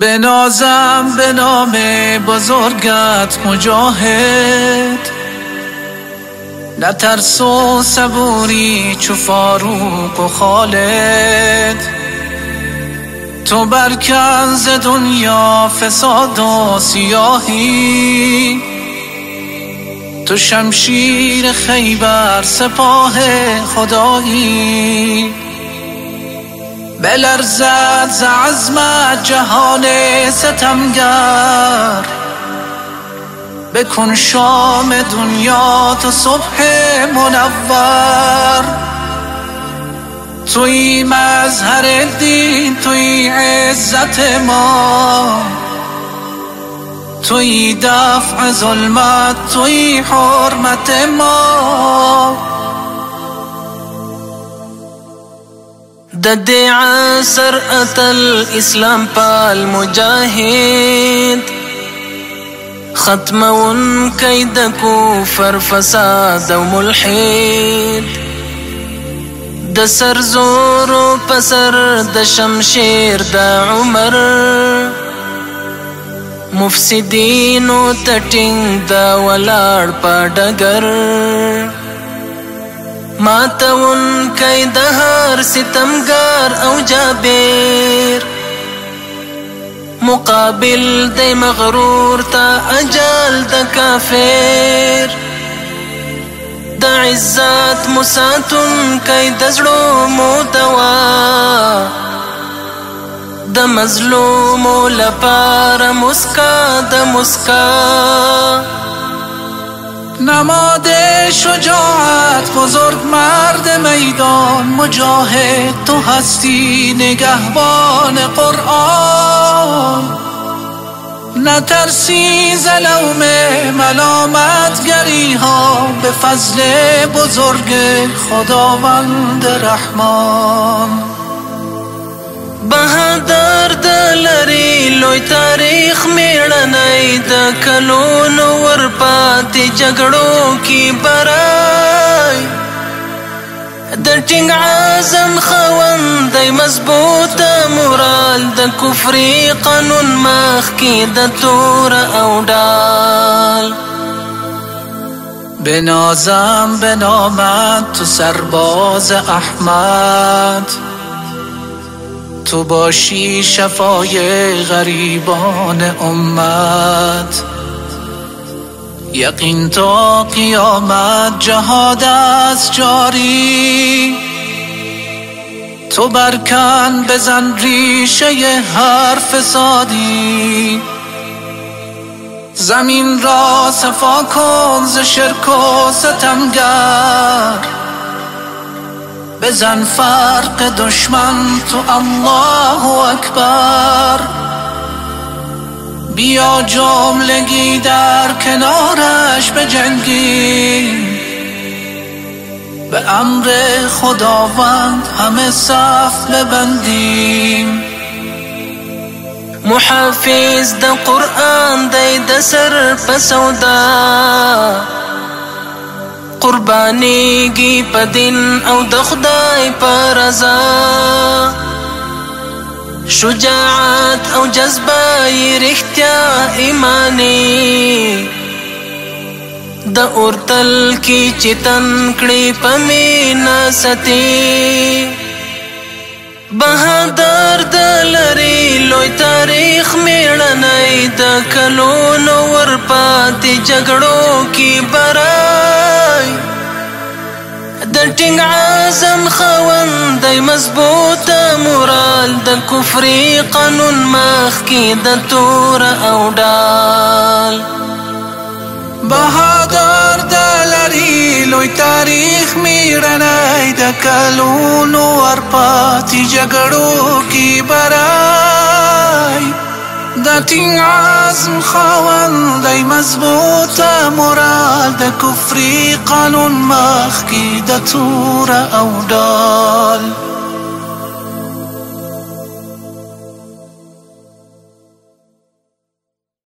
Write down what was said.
به نازم به نام بزرگت مجاهد. نترس و صبوری چو فاروق و خالد. تو برکن ز دنیا فساد و سیاهی. تو شمشیر خیبر سپاه خدایی. بلرزد ز عزمت جهان ستمگر. بکن شام دنیا تو صبح منور. توی مظهر دین توی عزت ما. توی دفع ظلمت توی حرمت ما. د دې عصر اتل اسلام پال مجاهد ختمون کید کفر فساد او ملحد د سر زور پسر د شمشیر د عمر مفسدین او تټینګ د ولاړ پډګر ماتون کای د هر ستمګار او جابر. مقابل د مغرور تا اجل د کافر. د عزت مساتون کای د زړو مو دوا. د مظلوم لپاره مسکا د مسکا نماد شجاعت بزرگ مرد میدان. مجاهد تو هستی نگهبان قرآن. نترسی زلوم ملامت گری ها به فضل بزرگ خداوند رحمان. بهادر د لري لوی تاریخ میړنۍ د کلونو ورپاتې جګړو کې برای د ټینګ عزم خوندې مضبوط مورال د کفري قانون مخ کې د تور او ډال. بنازم به نامت تو سرباز احمد تو باشی شفای غریبان امت. یقین تا قیامت جهاد از جاری. تو برکن بزن ریشه هر فسادی زمین را صفا کن ز شرک و ستمگر. بزن فرق دشمن تو الله اکبر. بیا جملگی در کنارش بجنگی. به امر خداوند همه صف ببندیم. محافظ د قرآن دی د سر پسودا قربانيږي په دین او د خدای پر رضا۔ شجاعت او جذبه رښتیا ایمانی۔ د اورتل کی چتن کړي پمینا ستی۔ بهادر د لري لوی تاریخ میړنۍ د کلونو ورپاتې جګړو کې برای د ټینګ عزم خوند مضبوط مورال د کفري قانون مخ کې د تور او ډال. بهادر د لري لوی تاریخ میړنۍ د کلونو ورپاتې جګړو کې برای كلمة عزم خواندي مزبوطة مراد كفري کی مخكي تور أو دال.